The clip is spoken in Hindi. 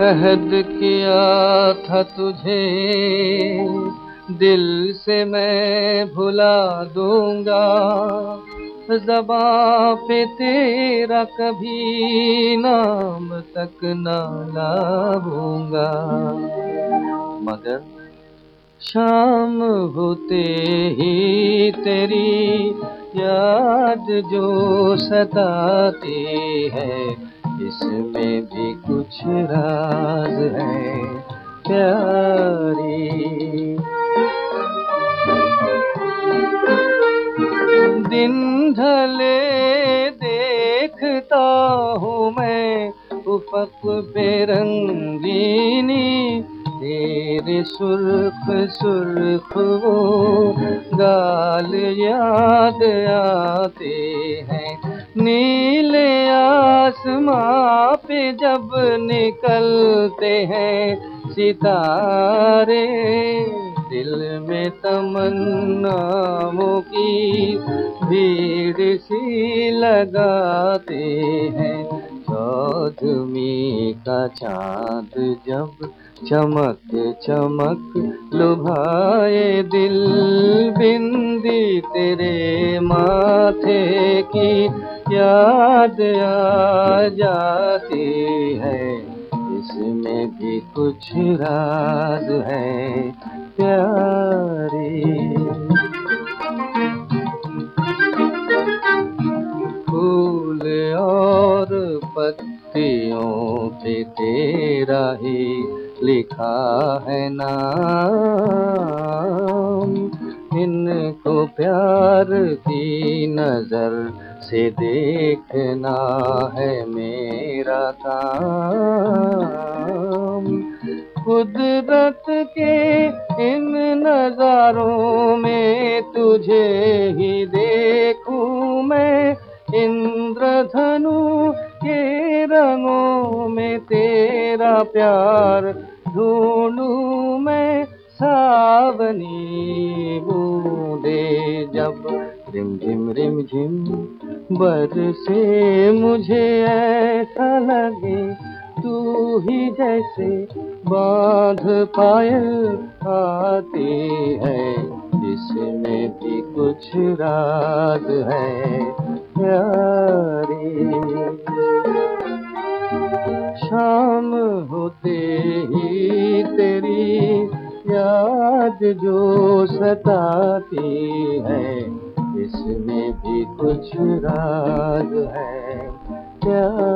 अहद किया था तुझे, दिल से मैं भुला दूँगा। जबा पे तेरा कभी नाम तक ना लाऊँगा मगर शाम होते ही तेरी याद जो सताती है इसमें भी कुछ राज है प्यारी। दिन ढले देखता हूँ मैं उपक बेरंगीनी तेरे सुर्ख सुर्ख वो गाल याद आते हैं। नीले आसमां पे जब निकलते हैं सितारे, दिल में तमन्नाओं की भीड़ सी लगाते हैं। चौदमी का चाँद जब चमक चमक लुभाए दिल, बिंदी तेरे माथे की याद आ जाती है। इसमें भी कुछ राज है प्यारी। तेरा ही लिखा है नाम। इनको प्यार की नज़र से देखना है मेरा काम। कुदरत के इन नजारों में तुझे ही देखूँ मैं। इंद्रधनु के रंगों में तेरा प्यार ढूंढूं मैं सावनी बूंदे जब रिम झिम रिम झिम बरसे मुझे ऐसा लगे तू ही जैसे बाँध पायल आती है इसमें भी कुछ राज है प्यारी। शाम होते ही तेरी याद जो सताती है इसमें भी कुछ राज है। प्यारी